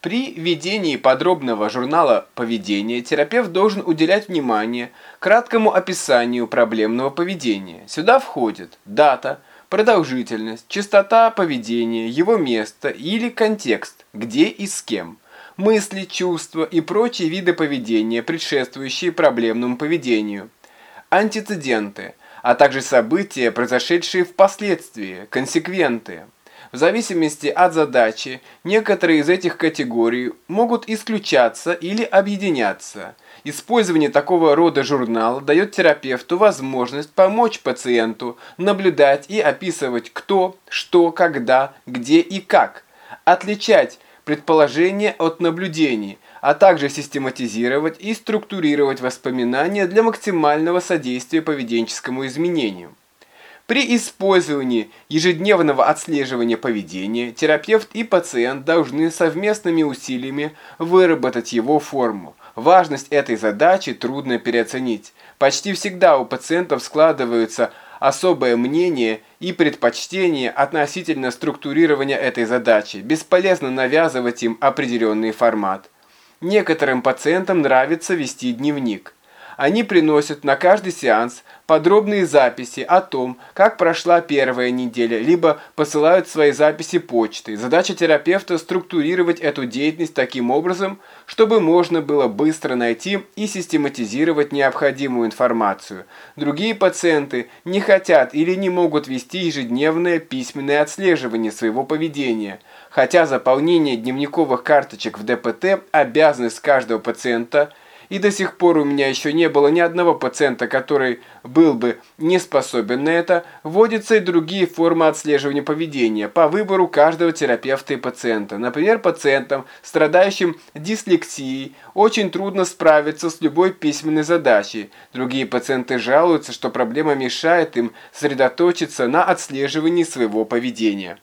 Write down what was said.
При ведении подробного журнала поведения терапевт должен уделять внимание краткому описанию проблемного поведения. Сюда входит дата, продолжительность, частота поведения, его место или контекст, где и с кем, мысли, чувства и прочие виды поведения, предшествующие проблемному поведению, антецеденты, а также события, произошедшие впоследствии, консеквенты. В зависимости от задачи, некоторые из этих категорий могут исключаться или объединяться. Использование такого рода журнала дает терапевту возможность помочь пациенту наблюдать и описывать кто, что, когда, где и как, отличать предположения от наблюдений, а также систематизировать и структурировать воспоминания для максимального содействия поведенческому изменению. При использовании ежедневного отслеживания поведения терапевт и пациент должны совместными усилиями выработать его форму. Важность этой задачи трудно переоценить. Почти всегда у пациентов складываются особое мнение и предпочтение относительно структурирования этой задачи. Бесполезно навязывать им определенный формат. Некоторым пациентам нравится вести дневник. Они приносят на каждый сеанс подробные записи о том, как прошла первая неделя, либо посылают свои записи почтой. Задача терапевта – структурировать эту деятельность таким образом, чтобы можно было быстро найти и систематизировать необходимую информацию. Другие пациенты не хотят или не могут вести ежедневное письменное отслеживание своего поведения, хотя заполнение дневниковых карточек в ДПТ – обязанность каждого пациента – и до сих пор у меня еще не было ни одного пациента, который был бы не способен на это, вводятся и другие формы отслеживания поведения по выбору каждого терапевта и пациента. Например, пациентам, страдающим дислексией, очень трудно справиться с любой письменной задачей. Другие пациенты жалуются, что проблема мешает им сосредоточиться на отслеживании своего поведения.